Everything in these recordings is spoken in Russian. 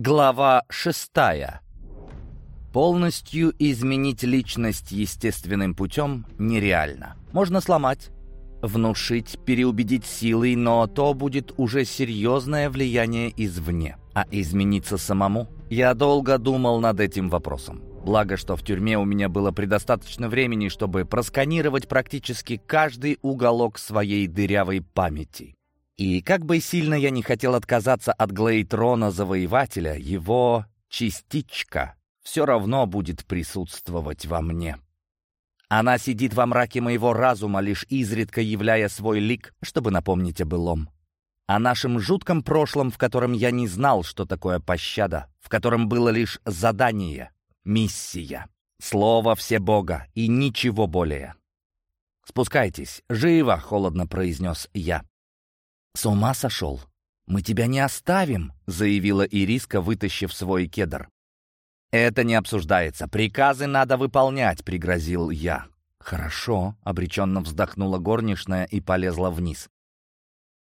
Глава шестая. Полностью изменить личность естественным путем нереально. Можно сломать, внушить, переубедить силой, но то будет уже серьезное влияние извне. А измениться самому? Я долго думал над этим вопросом. Благо, что в тюрьме у меня было предостаточно времени, чтобы просканировать практически каждый уголок своей дырявой памяти. И как бы сильно я не хотел отказаться от Глейтрона Завоевателя, его частичка все равно будет присутствовать во мне. Она сидит во мраке моего разума, лишь изредка являя свой лик, чтобы напомнить о былом. О нашем жутком прошлом, в котором я не знал, что такое пощада, в котором было лишь задание, миссия, слово Всебога и ничего более. «Спускайтесь, живо!» — холодно произнес я. «С ума сошел? Мы тебя не оставим», — заявила Ириска, вытащив свой кедр. «Это не обсуждается. Приказы надо выполнять», — пригрозил я. «Хорошо», — обреченно вздохнула горничная и полезла вниз.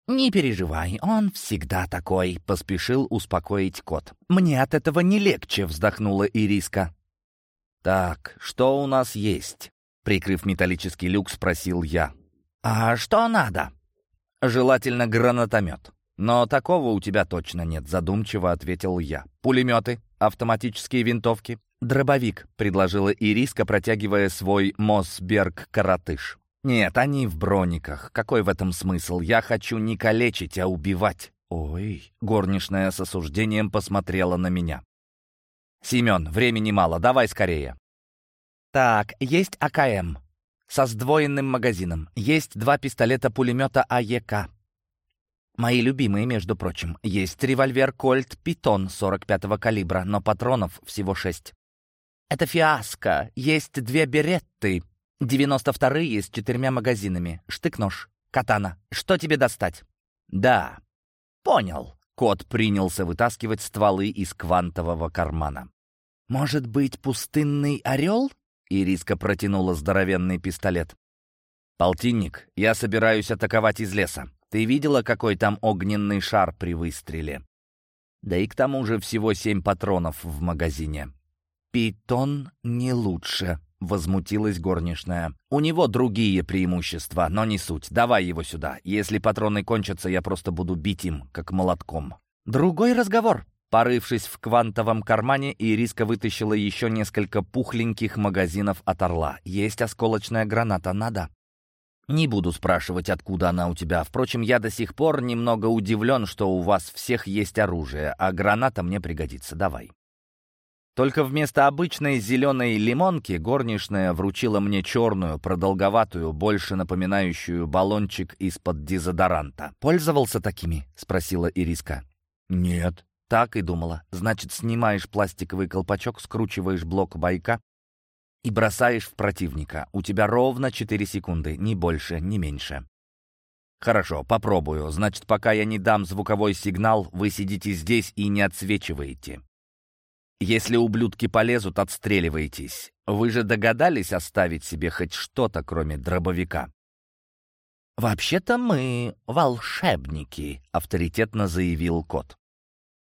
«Не переживай, он всегда такой», — поспешил успокоить кот. «Мне от этого не легче», — вздохнула Ириска. «Так, что у нас есть?» — прикрыв металлический люк, спросил я. «А что надо?» «Желательно гранатомет. Но такого у тебя точно нет», — задумчиво ответил я. «Пулеметы, автоматические винтовки». «Дробовик», — предложила Ириска, протягивая свой Мосберг-коротыш. «Нет, они в брониках. Какой в этом смысл? Я хочу не калечить, а убивать». «Ой», — горничная с осуждением посмотрела на меня. «Семен, времени мало, давай скорее». «Так, есть АКМ со сдвоенным магазином. Есть два пистолета-пулемета АЕК. Мои любимые, между прочим. Есть револьвер «Кольт Питон» 45-го калибра, но патронов всего шесть. Это фиаско. Есть две беретты. 92-е с четырьмя магазинами. Штык-нож. Катана. Что тебе достать? Да. Понял. Кот принялся вытаскивать стволы из квантового кармана. «Может быть, пустынный орел?» Ириска протянула здоровенный пистолет. «Полтинник, я собираюсь атаковать из леса. Ты видела, какой там огненный шар при выстреле? Да и к тому же всего семь патронов в магазине». «Питон не лучше», — возмутилась горничная. «У него другие преимущества, но не суть. Давай его сюда. Если патроны кончатся, я просто буду бить им, как молотком». «Другой разговор», Порывшись в квантовом кармане, Ириска вытащила еще несколько пухленьких магазинов от «Орла». «Есть осколочная граната, надо?» «Не буду спрашивать, откуда она у тебя. Впрочем, я до сих пор немного удивлен, что у вас всех есть оружие, а граната мне пригодится. Давай». Только вместо обычной зеленой лимонки горничная вручила мне черную, продолговатую, больше напоминающую баллончик из-под дезодоранта. «Пользовался такими?» — спросила Ириска. «Нет», так и думала. Значит, снимаешь пластиковый колпачок, скручиваешь блок байка и бросаешь в противника. У тебя ровно 4 секунды, ни больше, ни меньше. Хорошо, попробую. Значит, пока я не дам звуковой сигнал, вы сидите здесь и не отсвечиваете. Если ублюдки полезут, отстреливайтесь. Вы же догадались оставить себе хоть что-то, кроме дробовика? «Вообще-то мы волшебники», — авторитетно заявил кот.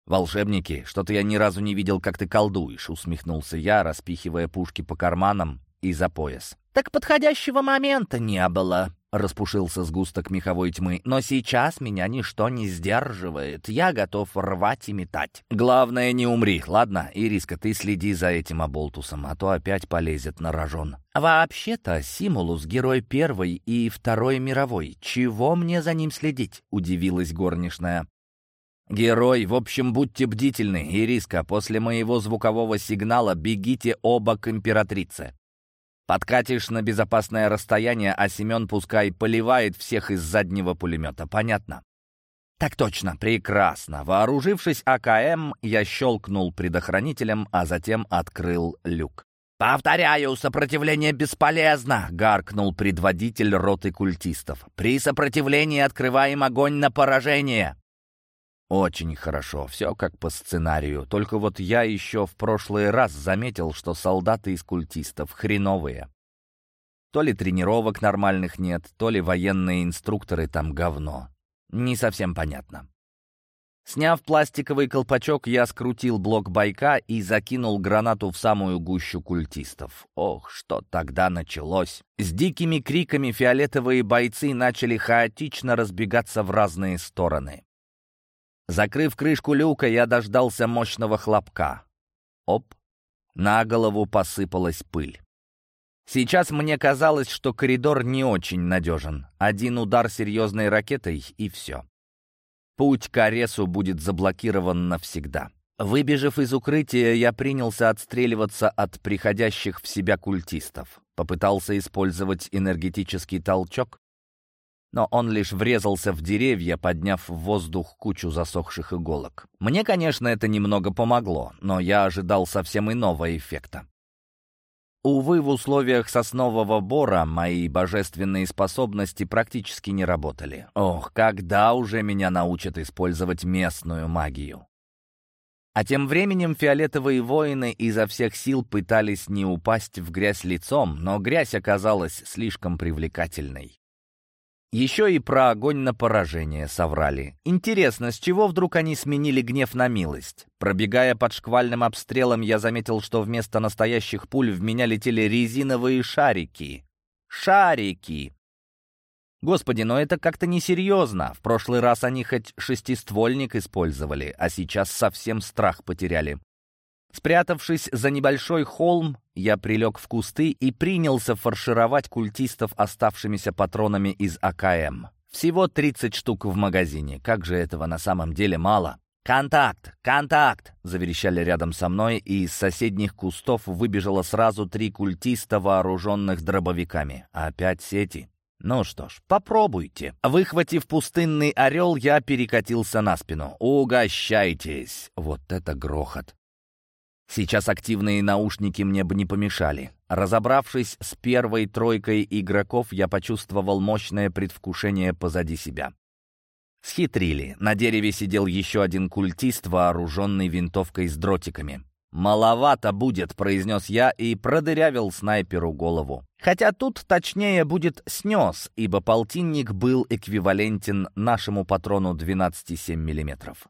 «Волшебники, что-то я ни разу не видел, как ты колдуешь», — усмехнулся я, распихивая пушки по карманам и за пояс. «Так подходящего момента не было», — распушился сгусток меховой тьмы. «Но сейчас меня ничто не сдерживает. Я готов рвать и метать». «Главное, не умри, ладно? Ириска, ты следи за этим оболтусом, а то опять полезет на рожон». «Вообще-то Симулус — герой Первой и Второй мировой. Чего мне за ним следить?» — удивилась горничная. «Герой, в общем, будьте бдительны, Ириска, после моего звукового сигнала бегите оба к императрице. Подкатишь на безопасное расстояние, а Семен пускай поливает всех из заднего пулемета, понятно?» «Так точно, прекрасно. Вооружившись АКМ, я щелкнул предохранителем, а затем открыл люк. «Повторяю, сопротивление бесполезно!» — гаркнул предводитель роты культистов. «При сопротивлении открываем огонь на поражение!» Очень хорошо, все как по сценарию. Только вот я еще в прошлый раз заметил, что солдаты из культистов хреновые. То ли тренировок нормальных нет, то ли военные инструкторы там говно. Не совсем понятно. Сняв пластиковый колпачок, я скрутил блок байка и закинул гранату в самую гущу культистов. Ох, что тогда началось! С дикими криками фиолетовые бойцы начали хаотично разбегаться в разные стороны. Закрыв крышку люка, я дождался мощного хлопка. Оп! На голову посыпалась пыль. Сейчас мне казалось, что коридор не очень надежен. Один удар серьезной ракетой — и все. Путь к Аресу будет заблокирован навсегда. Выбежав из укрытия, я принялся отстреливаться от приходящих в себя культистов. Попытался использовать энергетический толчок, но он лишь врезался в деревья, подняв в воздух кучу засохших иголок. Мне, конечно, это немного помогло, но я ожидал совсем иного эффекта. Увы, в условиях соснового бора мои божественные способности практически не работали. Ох, когда уже меня научат использовать местную магию? А тем временем фиолетовые воины изо всех сил пытались не упасть в грязь лицом, но грязь оказалась слишком привлекательной. Еще и про огонь на поражение соврали. Интересно, с чего вдруг они сменили гнев на милость? Пробегая под шквальным обстрелом, я заметил, что вместо настоящих пуль в меня летели резиновые шарики. Шарики! Господи, но это как-то несерьезно. В прошлый раз они хоть шестиствольник использовали, а сейчас совсем страх потеряли. Спрятавшись за небольшой холм, я прилег в кусты и принялся фаршировать культистов оставшимися патронами из АКМ. Всего 30 штук в магазине. Как же этого на самом деле мало? «Контакт! Контакт!» — заверещали рядом со мной, и из соседних кустов выбежало сразу три культиста, вооруженных дробовиками. Опять сети. Ну что ж, попробуйте. Выхватив пустынный орел, я перекатился на спину. «Угощайтесь!» Вот это грохот! Сейчас активные наушники мне бы не помешали. Разобравшись с первой тройкой игроков, я почувствовал мощное предвкушение позади себя. Схитрили. На дереве сидел еще один культист, вооруженный винтовкой с дротиками. «Маловато будет», — произнес я и продырявил снайперу голову. Хотя тут точнее будет снес, ибо полтинник был эквивалентен нашему патрону 12,7 миллиметров.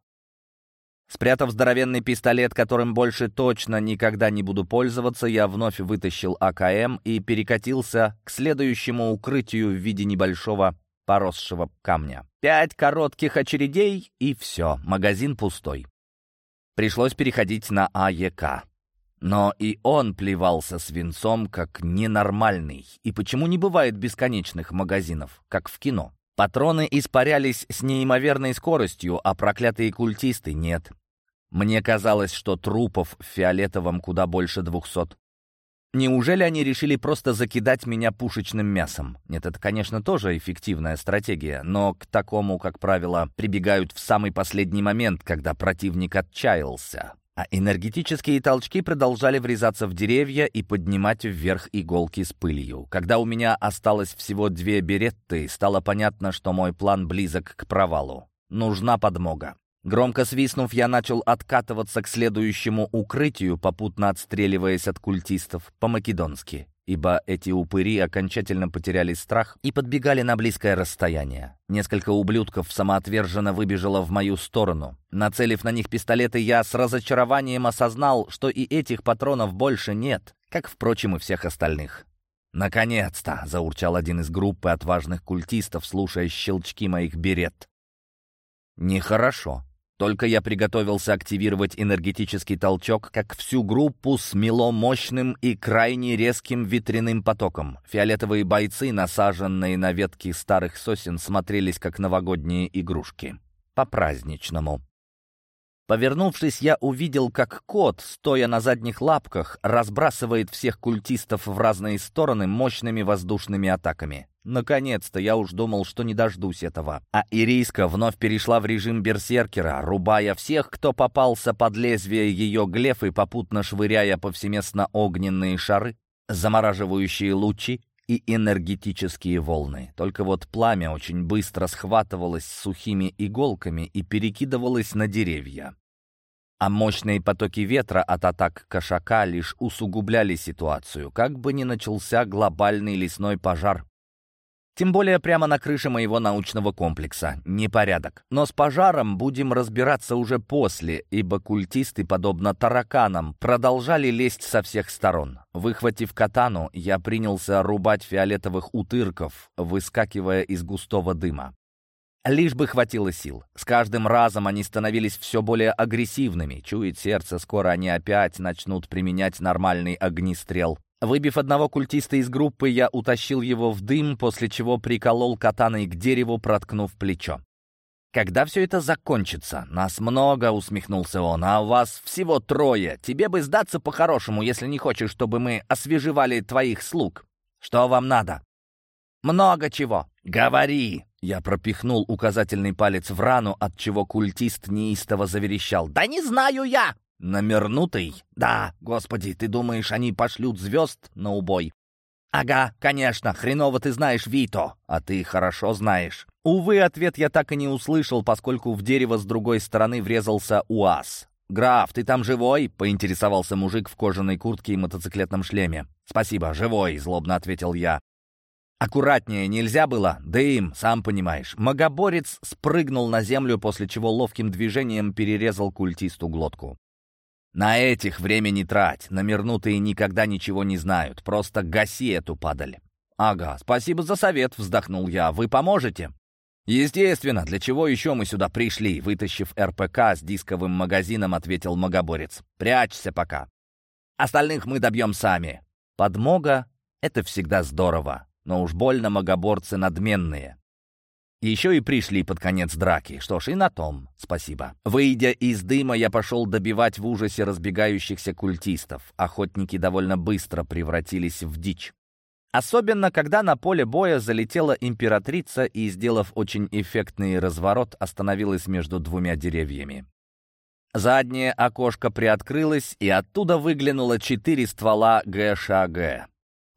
Спрятав здоровенный пистолет, которым больше точно никогда не буду пользоваться, я вновь вытащил АКМ и перекатился к следующему укрытию в виде небольшого поросшего камня. Пять коротких очередей, и все, магазин пустой. Пришлось переходить на АЕК. Но и он плевался свинцом как ненормальный. И почему не бывает бесконечных магазинов, как в кино? Патроны испарялись с неимоверной скоростью, а проклятые культисты нет. Мне казалось, что трупов в фиолетовом куда больше двухсот. Неужели они решили просто закидать меня пушечным мясом? Нет, это, конечно, тоже эффективная стратегия, но к такому, как правило, прибегают в самый последний момент, когда противник отчаялся. А энергетические толчки продолжали врезаться в деревья и поднимать вверх иголки с пылью. Когда у меня осталось всего две беретты, стало понятно, что мой план близок к провалу. Нужна подмога. Громко свистнув, я начал откатываться к следующему укрытию, попутно отстреливаясь от культистов по-македонски, ибо эти упыри окончательно потеряли страх и подбегали на близкое расстояние. Несколько ублюдков самоотверженно выбежало в мою сторону. Нацелив на них пистолеты, я с разочарованием осознал, что и этих патронов больше нет, как, впрочем, и всех остальных. «Наконец-то!» — заурчал один из группы отважных культистов, слушая щелчки моих берет. «Нехорошо. Только я приготовился активировать энергетический толчок, как всю группу смело мощным и крайне резким ветряным потоком. Фиолетовые бойцы, насаженные на ветки старых сосен, смотрелись как новогодние игрушки. По-праздничному. Повернувшись, я увидел, как кот, стоя на задних лапках, разбрасывает всех культистов в разные стороны мощными воздушными атаками. Наконец-то, я уж думал, что не дождусь этого. А Ирийска вновь перешла в режим берсеркера, рубая всех, кто попался под лезвие ее глефы, попутно швыряя повсеместно огненные шары, замораживающие лучи и энергетические волны. Только вот пламя очень быстро схватывалось сухими иголками и перекидывалось на деревья. А мощные потоки ветра от атак кошака лишь усугубляли ситуацию, как бы ни начался глобальный лесной пожар. Тем более прямо на крыше моего научного комплекса. Непорядок. Но с пожаром будем разбираться уже после, ибо культисты, подобно тараканам, продолжали лезть со всех сторон. Выхватив катану, я принялся рубать фиолетовых утырков, выскакивая из густого дыма. Лишь бы хватило сил. С каждым разом они становились все более агрессивными. Чует сердце, скоро они опять начнут применять нормальный огнестрел. Выбив одного культиста из группы, я утащил его в дым, после чего приколол катаной к дереву, проткнув плечо. «Когда все это закончится? Нас много», — усмехнулся он, — «а у вас всего трое. Тебе бы сдаться по-хорошему, если не хочешь, чтобы мы освежевали твоих слуг. Что вам надо?» «Много чего. Говори!» Я пропихнул указательный палец в рану, от чего культист неистово заверещал. «Да не знаю я!» «Номернутый?» «Да, господи, ты думаешь, они пошлют звезд на убой?» «Ага, конечно, хреново ты знаешь Вито, а ты хорошо знаешь». Увы, ответ я так и не услышал, поскольку в дерево с другой стороны врезался УАЗ. «Граф, ты там живой?» — поинтересовался мужик в кожаной куртке и мотоциклетном шлеме. «Спасибо, живой», — злобно ответил я. «Аккуратнее нельзя было? Дым, сам понимаешь». Магоборец спрыгнул на землю, после чего ловким движением перерезал культисту глотку. «На этих время не трать, намернутые никогда ничего не знают, просто гаси эту падаль». «Ага, спасибо за совет», — вздохнул я. «Вы поможете?» «Естественно, для чего еще мы сюда пришли?» Вытащив РПК с дисковым магазином, ответил Магоборец. «Прячься пока. Остальных мы добьем сами». Подмога — это всегда здорово, но уж больно магоборцы надменные. Еще и пришли под конец драки. Что ж, и на том спасибо. Выйдя из дыма, я пошел добивать в ужасе разбегающихся культистов. Охотники довольно быстро превратились в дичь. Особенно, когда на поле боя залетела императрица и, сделав очень эффектный разворот, остановилась между двумя деревьями. Заднее окошко приоткрылось, и оттуда выглянуло четыре ствола ГШГ.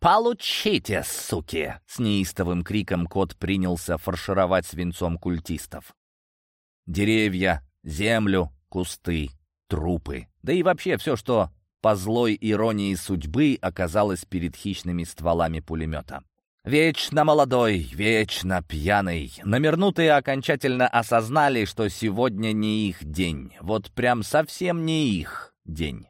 «Получите, суки!» С неистовым криком кот принялся фаршировать свинцом культистов. Деревья, землю, кусты, трупы. Да и вообще все, что по злой иронии судьбы оказалось перед хищными стволами пулемета. Вечно молодой, вечно пьяный. Намернутые окончательно осознали, что сегодня не их день. Вот прям совсем не их день.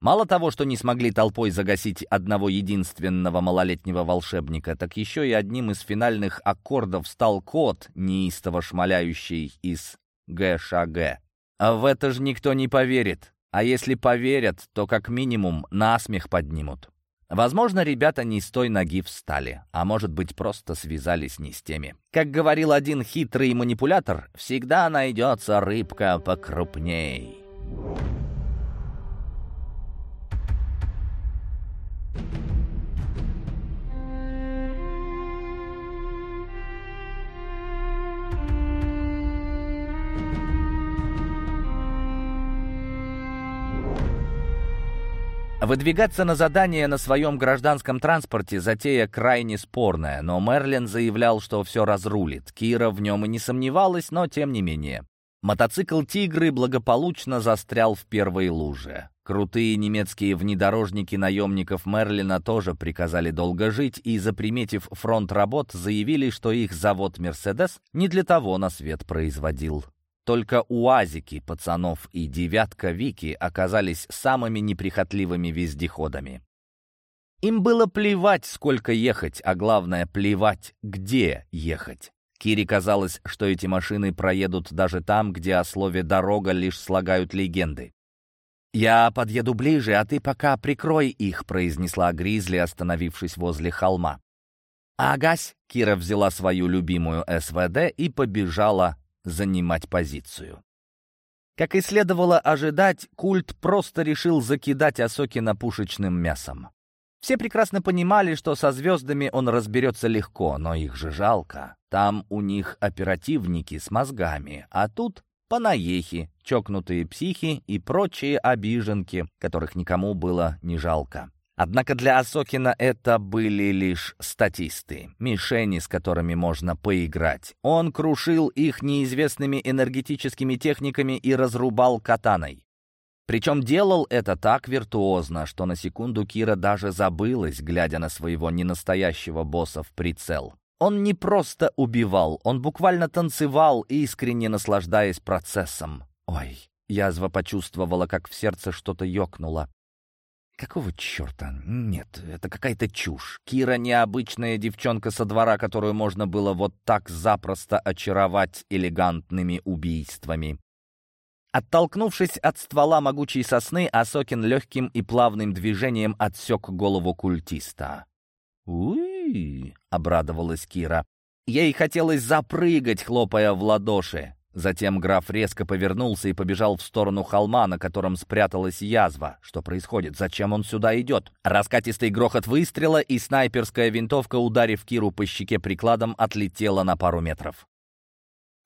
Мало того, что не смогли толпой загасить одного единственного малолетнего волшебника, так еще и одним из финальных аккордов стал кот, неистово шмаляющий из ГШГ. А в это же никто не поверит. А если поверят, то как минимум насмех поднимут. Возможно, ребята не с той ноги встали, а может быть, просто связались не с теми. Как говорил один хитрый манипулятор, всегда найдется рыбка покрупней. Выдвигаться на задание на своем гражданском транспорте затея крайне спорная, но Мерлин заявлял, что все разрулит. Кира в нем и не сомневалась, но тем не менее. Мотоцикл «Тигры» благополучно застрял в первой луже. Крутые немецкие внедорожники наемников Мерлина тоже приказали долго жить и, заприметив фронт работ, заявили, что их завод «Мерседес» не для того на свет производил. Только УАЗики пацанов и «девятка» Вики оказались самыми неприхотливыми вездеходами. Им было плевать, сколько ехать, а главное, плевать, где ехать. Кире казалось, что эти машины проедут даже там, где о слове «дорога» лишь слагают легенды. «Я подъеду ближе, а ты пока прикрой их», — произнесла Гризли, остановившись возле холма. «Агась!» — Кира взяла свою любимую СВД и побежала занимать позицию. Как и следовало ожидать, культ просто решил закидать Осокина пушечным мясом. Все прекрасно понимали, что со звездами он разберется легко, но их же жалко. Там у них оперативники с мозгами, а тут панаехи, чокнутые психи и прочие обиженки, которых никому было не жалко. Однако для Осокина это были лишь статисты, мишени, с которыми можно поиграть. Он крушил их неизвестными энергетическими техниками и разрубал катаной. Причем делал это так виртуозно, что на секунду Кира даже забылась, глядя на своего ненастоящего босса в прицел. Он не просто убивал, он буквально танцевал, искренне наслаждаясь процессом. Ой, язва почувствовала, как в сердце что-то ёкнуло. Какого черта? Нет, это какая-то чушь. Кира необычная девчонка со двора, которую можно было вот так запросто очаровать элегантными убийствами. Оттолкнувшись от ствола могучей сосны, Асокин легким и плавным движением отсек голову культиста. «Уи!» — обрадовалась Кира. Ей хотелось запрыгать, хлопая в ладоши. Затем граф резко повернулся и побежал в сторону холма, на котором спряталась язва. Что происходит? Зачем он сюда идет? Раскатистый грохот выстрела, и снайперская винтовка, ударив Киру по щеке прикладом, отлетела на пару метров.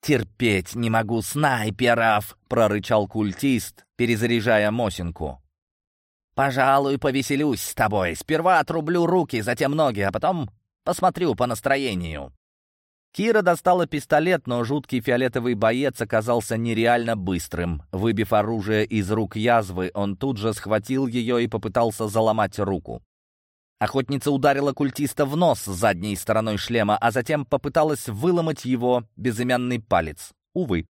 «Терпеть не могу снайперов!» — прорычал культист, перезаряжая Мосинку. «Пожалуй, повеселюсь с тобой. Сперва отрублю руки, затем ноги, а потом посмотрю по настроению». Кира достала пистолет, но жуткий фиолетовый боец оказался нереально быстрым. Выбив оружие из рук язвы, он тут же схватил ее и попытался заломать руку. Охотница ударила культиста в нос задней стороной шлема, а затем попыталась выломать его безымянный палец. Увы.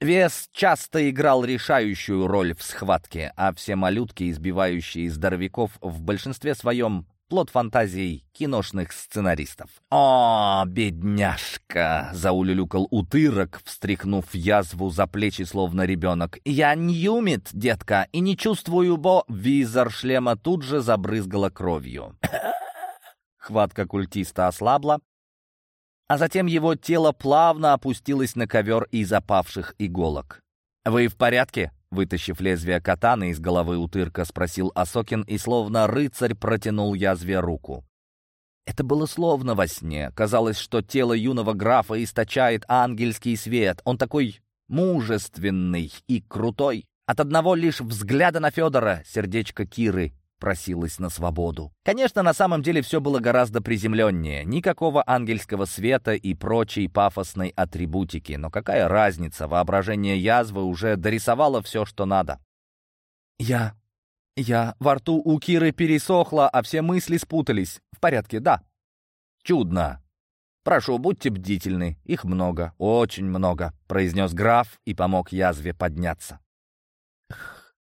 Вес часто играл решающую роль в схватке, а все малютки, избивающие здоровяков, в большинстве своем плод фантазий киношных сценаристов. «О, бедняжка!» — заулюлюкал утырок, встряхнув язву за плечи, словно ребенок. «Я Ньюмит, детка, и не чувствую, бо...» Визор шлема тут же забрызгала кровью. Хватка культиста ослабла, а затем его тело плавно опустилось на ковер из опавших иголок. «Вы в порядке?» Вытащив лезвие катаны из головы утырка, спросил Асокин и словно рыцарь протянул язве руку. Это было словно во сне. Казалось, что тело юного графа источает ангельский свет. Он такой мужественный и крутой. От одного лишь взгляда на Федора сердечко Киры просилась на свободу. Конечно, на самом деле все было гораздо приземленнее. Никакого ангельского света и прочей пафосной атрибутики. Но какая разница, воображение язвы уже дорисовало все, что надо. «Я... я... во рту у Киры пересохло, а все мысли спутались. В порядке, да». «Чудно. Прошу, будьте бдительны. Их много, очень много», — произнес граф и помог язве подняться.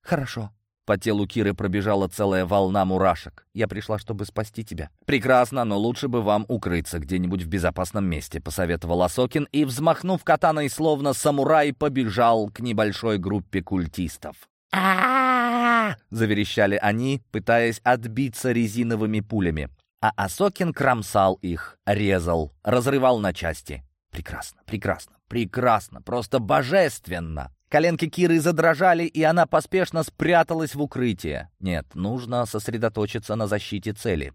«Хорошо», по телу Киры пробежала целая волна мурашек. «Я пришла, чтобы спасти тебя». «Прекрасно, но лучше бы вам укрыться где-нибудь в безопасном месте», — посоветовал Асокин и, взмахнув катаной, словно самурай, побежал к небольшой группе культистов. а заверещали они, пытаясь отбиться резиновыми пулями. А Асокин кромсал их, резал, разрывал на части. Прекрасно, прекрасно, прекрасно, просто божественно. Коленки Киры задрожали, и она поспешно спряталась в укрытие. Нет, нужно сосредоточиться на защите цели.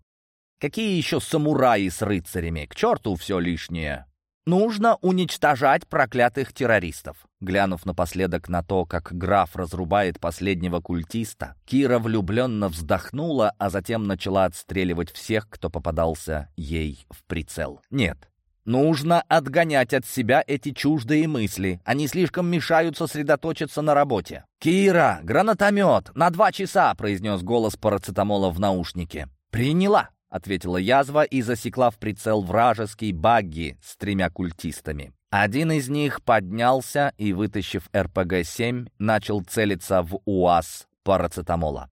Какие еще самураи с рыцарями? К черту все лишнее. Нужно уничтожать проклятых террористов. Глянув напоследок на то, как граф разрубает последнего культиста, Кира влюбленно вздохнула, а затем начала отстреливать всех, кто попадался ей в прицел. Нет, Нужно отгонять от себя эти чуждые мысли. Они слишком мешают сосредоточиться на работе. «Кира, гранатомет! На два часа!» — произнес голос парацетамола в наушнике. «Приняла!» — ответила язва и засекла в прицел вражеский багги с тремя культистами. Один из них поднялся и, вытащив РПГ-7, начал целиться в УАЗ парацетамола.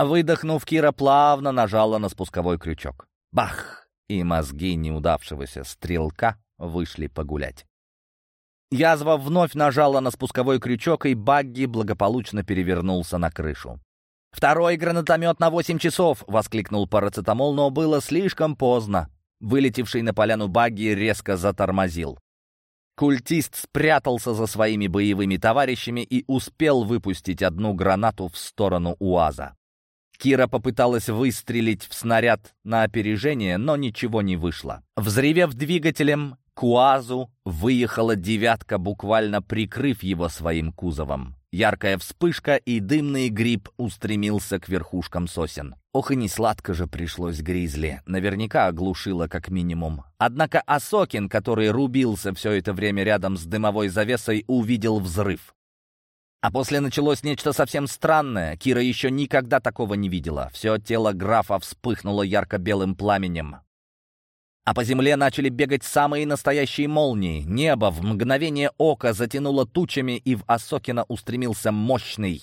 Выдохнув, Кира плавно нажала на спусковой крючок. Бах! И мозги неудавшегося стрелка вышли погулять. Язва вновь нажала на спусковой крючок, и Багги благополучно перевернулся на крышу. «Второй гранатомет на восемь часов!» — воскликнул парацетамол, но было слишком поздно. Вылетевший на поляну Багги резко затормозил. Культист спрятался за своими боевыми товарищами и успел выпустить одну гранату в сторону УАЗа. Кира попыталась выстрелить в снаряд на опережение, но ничего не вышло. Взревев двигателем, к УАЗу выехала девятка, буквально прикрыв его своим кузовом. Яркая вспышка, и дымный гриб устремился к верхушкам сосен. Ох и не сладко же пришлось Гризли. Наверняка оглушило как минимум. Однако Асокин, который рубился все это время рядом с дымовой завесой, увидел взрыв. А после началось нечто совсем странное. Кира еще никогда такого не видела. Все тело графа вспыхнуло ярко-белым пламенем. а по земле начали бегать самые настоящие молнии. Небо в мгновение ока затянуло тучами, и в Осокина устремился мощный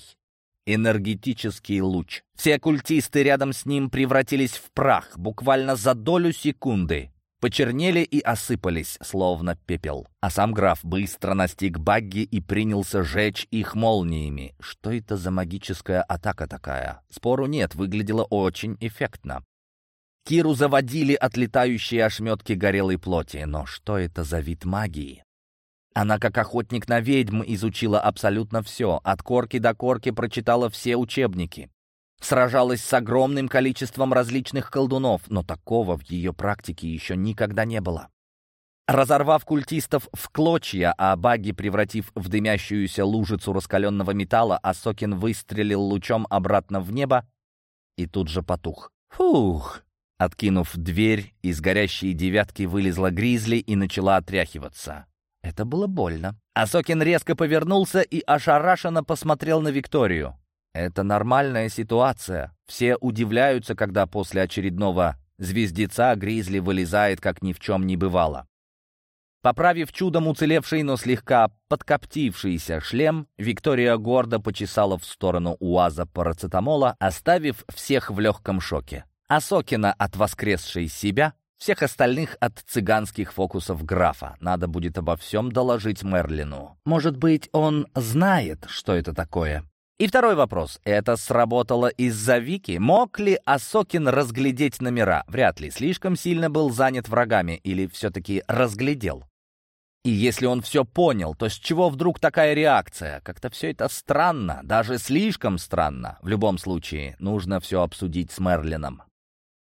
энергетический луч. Все культисты рядом с ним превратились в прах буквально за долю секунды. Почернели и осыпались, словно пепел. А сам граф быстро настиг багги и принялся жечь их молниями. Что это за магическая атака такая? Спору нет, выглядело очень эффектно. Киру заводили отлетающие ошметки горелой плоти. Но что это за вид магии? Она, как охотник на ведьм, изучила абсолютно все. От корки до корки прочитала все учебники. Сражалась с огромным количеством различных колдунов, но такого в ее практике еще никогда не было. Разорвав культистов в клочья, а баги превратив в дымящуюся лужицу раскаленного металла, Асокин выстрелил лучом обратно в небо и тут же потух. Фух! Откинув дверь, из горящей девятки вылезла гризли и начала отряхиваться. Это было больно. Асокин резко повернулся и ошарашенно посмотрел на Викторию. Это нормальная ситуация. Все удивляются, когда после очередного звездеца Гризли вылезает, как ни в чем не бывало. Поправив чудом уцелевший, но слегка подкоптившийся шлем, Виктория гордо почесала в сторону УАЗа парацетамола, оставив всех в легком шоке. Асокина от воскресшей себя, всех остальных от цыганских фокусов графа. Надо будет обо всем доложить Мерлину. Может быть, он знает, что это такое. И второй вопрос. Это сработало из-за Вики? Мог ли Асокин разглядеть номера? Вряд ли. Слишком сильно был занят врагами. Или все-таки разглядел? И если он все понял, то с чего вдруг такая реакция? Как-то все это странно, даже слишком странно. В любом случае, нужно все обсудить с Мерлином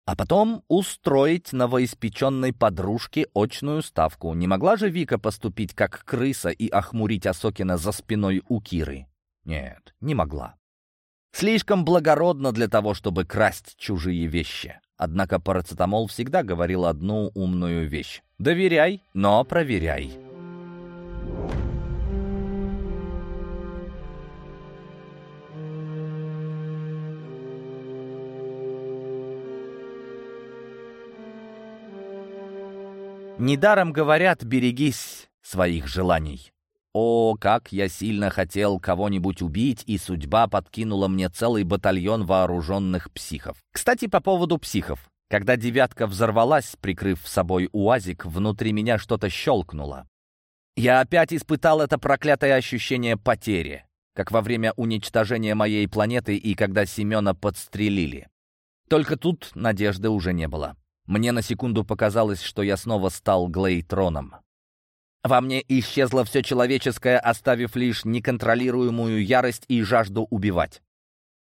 а потом устроить новоиспеченной подружке очную ставку. Не могла же Вика поступить как крыса и охмурить Осокина за спиной у Киры? Нет, не могла. Слишком благородно для того, чтобы красть чужие вещи. Однако парацетамол всегда говорил одну умную вещь. «Доверяй, но проверяй». Недаром говорят «берегись своих желаний». О, как я сильно хотел кого-нибудь убить, и судьба подкинула мне целый батальон вооруженных психов. Кстати, по поводу психов. Когда «девятка» взорвалась, прикрыв собой УАЗик, внутри меня что-то щелкнуло. Я опять испытал это проклятое ощущение потери, как во время уничтожения моей планеты и когда Семена подстрелили. Только тут надежды уже не было. Мне на секунду показалось, что я снова стал Глейтроном. Во мне исчезло все человеческое, оставив лишь неконтролируемую ярость и жажду убивать.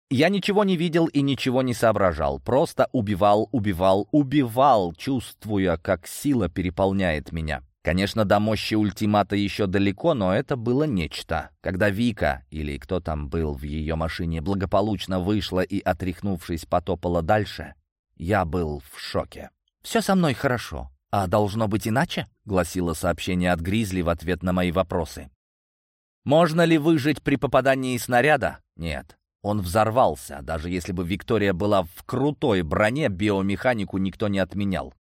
Я ничего не видел и ничего не соображал, просто убивал, убивал, убивал, чувствуя, как сила переполняет меня. Конечно, до мощи ультимата еще далеко, но это было нечто. Когда Вика, или кто там был в ее машине, благополучно вышла и, отряхнувшись, потопала дальше, я был в шоке. «Все со мной хорошо. А должно быть иначе?» — гласило сообщение от Гризли в ответ на мои вопросы. «Можно ли выжить при попадании снаряда?» «Нет. Он взорвался. Даже если бы Виктория была в крутой броне, биомеханику никто не отменял.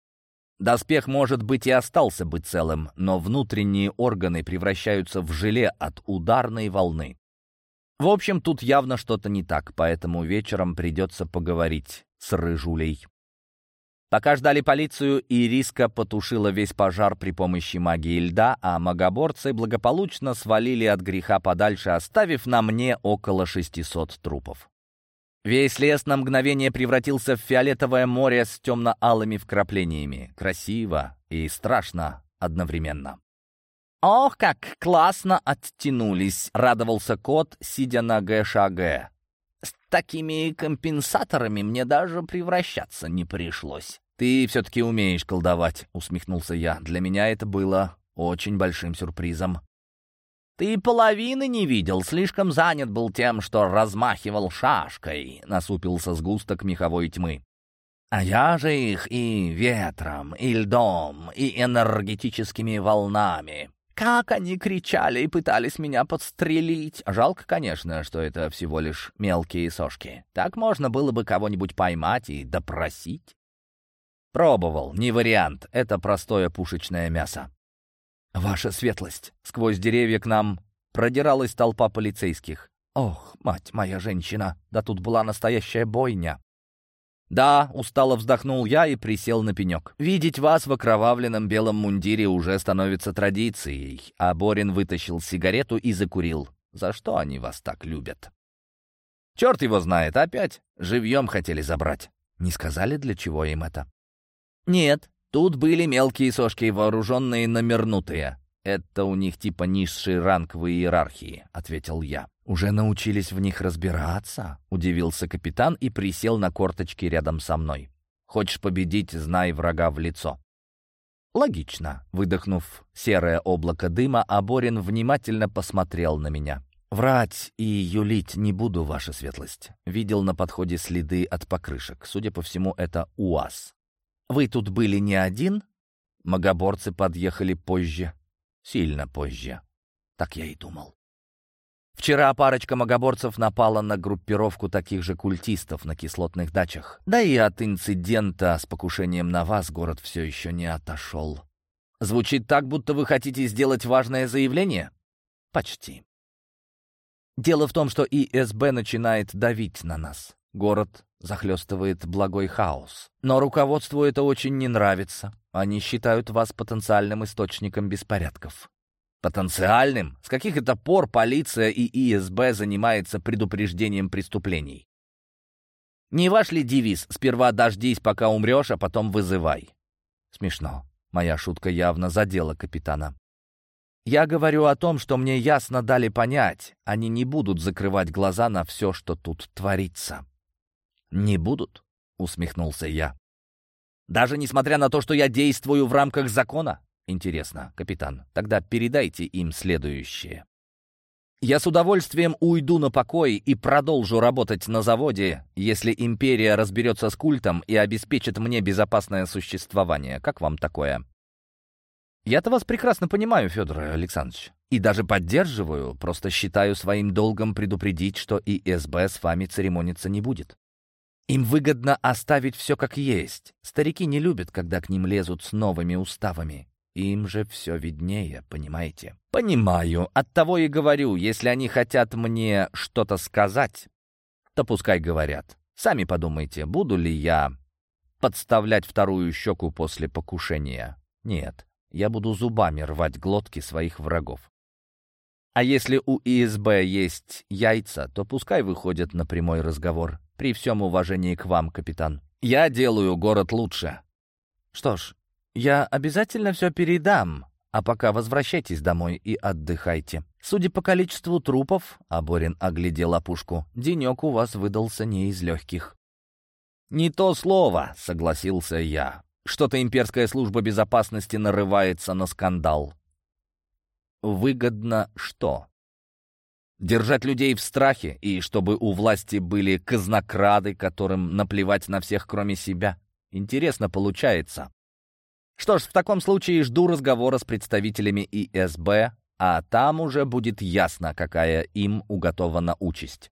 Доспех, может быть, и остался бы целым, но внутренние органы превращаются в желе от ударной волны. В общем, тут явно что-то не так, поэтому вечером придется поговорить с Рыжулей. Пока ждали полицию, Ириска потушила весь пожар при помощи магии льда, а магоборцы благополучно свалили от греха подальше, оставив на мне около 600 трупов. Весь лес на мгновение превратился в фиолетовое море с темно-алыми вкраплениями. Красиво и страшно одновременно. «Ох, как классно оттянулись!» — радовался кот, сидя на ГШГ. «С такими компенсаторами мне даже превращаться не пришлось». «Ты все-таки умеешь колдовать», — усмехнулся я. «Для меня это было очень большим сюрпризом». «Ты половины не видел, слишком занят был тем, что размахивал шашкой», — насупился сгусток меховой тьмы. «А я же их и ветром, и льдом, и энергетическими волнами. Как они кричали и пытались меня подстрелить. Жалко, конечно, что это всего лишь мелкие сошки. Так можно было бы кого-нибудь поймать и допросить». «Пробовал, не вариант. Это простое пушечное мясо». «Ваша светлость!» Сквозь деревья к нам продиралась толпа полицейских. «Ох, мать моя женщина! Да тут была настоящая бойня!» «Да», — устало вздохнул я и присел на пенек. «Видеть вас в окровавленном белом мундире уже становится традицией». А Борин вытащил сигарету и закурил. «За что они вас так любят?» «Черт его знает, опять живьем хотели забрать». «Не сказали, для чего им это?» «Нет, тут были мелкие сошки, вооруженные номернутые. Это у них типа низший ранг в иерархии», — ответил я. «Уже научились в них разбираться?» — удивился капитан и присел на корточки рядом со мной. «Хочешь победить, знай врага в лицо». «Логично», — выдохнув серое облако дыма, Аборин внимательно посмотрел на меня. «Врать и юлить не буду, ваша светлость. Видел на подходе следы от покрышек. Судя по всему, это УАЗ. Вы тут были не один?» Магоборцы подъехали позже. Сильно позже. Так я и думал. Вчера парочка магоборцев напала на группировку таких же культистов на кислотных дачах. Да и от инцидента с покушением на вас город все еще не отошел. Звучит так, будто вы хотите сделать важное заявление? Почти. Дело в том, что ИСБ начинает давить на нас. Город захлестывает благой хаос. Но руководству это очень не нравится. Они считают вас потенциальным источником беспорядков. Потенциальным? С каких это пор полиция и ИСБ занимается предупреждением преступлений? Не ваш ли девиз «Сперва дождись, пока умрешь, а потом вызывай»? Смешно. Моя шутка явно задела капитана. Я говорю о том, что мне ясно дали понять, они не будут закрывать глаза на все, что тут творится. «Не будут?» — усмехнулся я. «Даже несмотря на то, что я действую в рамках закона? Интересно, капитан, тогда передайте им следующее. Я с удовольствием уйду на покой и продолжу работать на заводе, если империя разберется с культом и обеспечит мне безопасное существование. Как вам такое? Я-то вас прекрасно понимаю, Федор Александрович. И даже поддерживаю, просто считаю своим долгом предупредить, что и СБ с вами церемониться не будет. Им выгодно оставить все как есть. Старики не любят, когда к ним лезут с новыми уставами. Им же все виднее, понимаете? Понимаю. Оттого и говорю, если они хотят мне что-то сказать, то пускай говорят. Сами подумайте, буду ли я подставлять вторую щеку после покушения? Нет, я буду зубами рвать глотки своих врагов. А если у ИСБ есть яйца, то пускай выходят на прямой разговор. При всем уважении к вам, капитан. Я делаю город лучше. Что ж, я обязательно все передам, а пока возвращайтесь домой и отдыхайте. Судя по количеству трупов, — Аборин оглядел опушку, — денек у вас выдался не из легких. «Не то слово», — согласился я. «Что-то имперская служба безопасности нарывается на скандал». «Выгодно что?» Держать людей в страхе, и чтобы у власти были казнокрады, которым наплевать на всех, кроме себя. Интересно получается. Что ж, в таком случае жду разговора с представителями ИСБ, а там уже будет ясно, какая им уготована участь.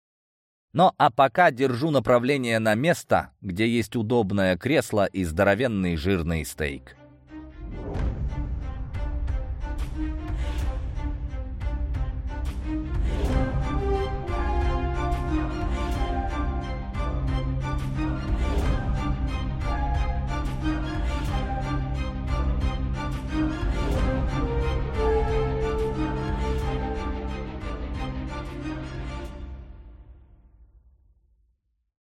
Но а пока держу направление на место, где есть удобное кресло и здоровенный жирный стейк.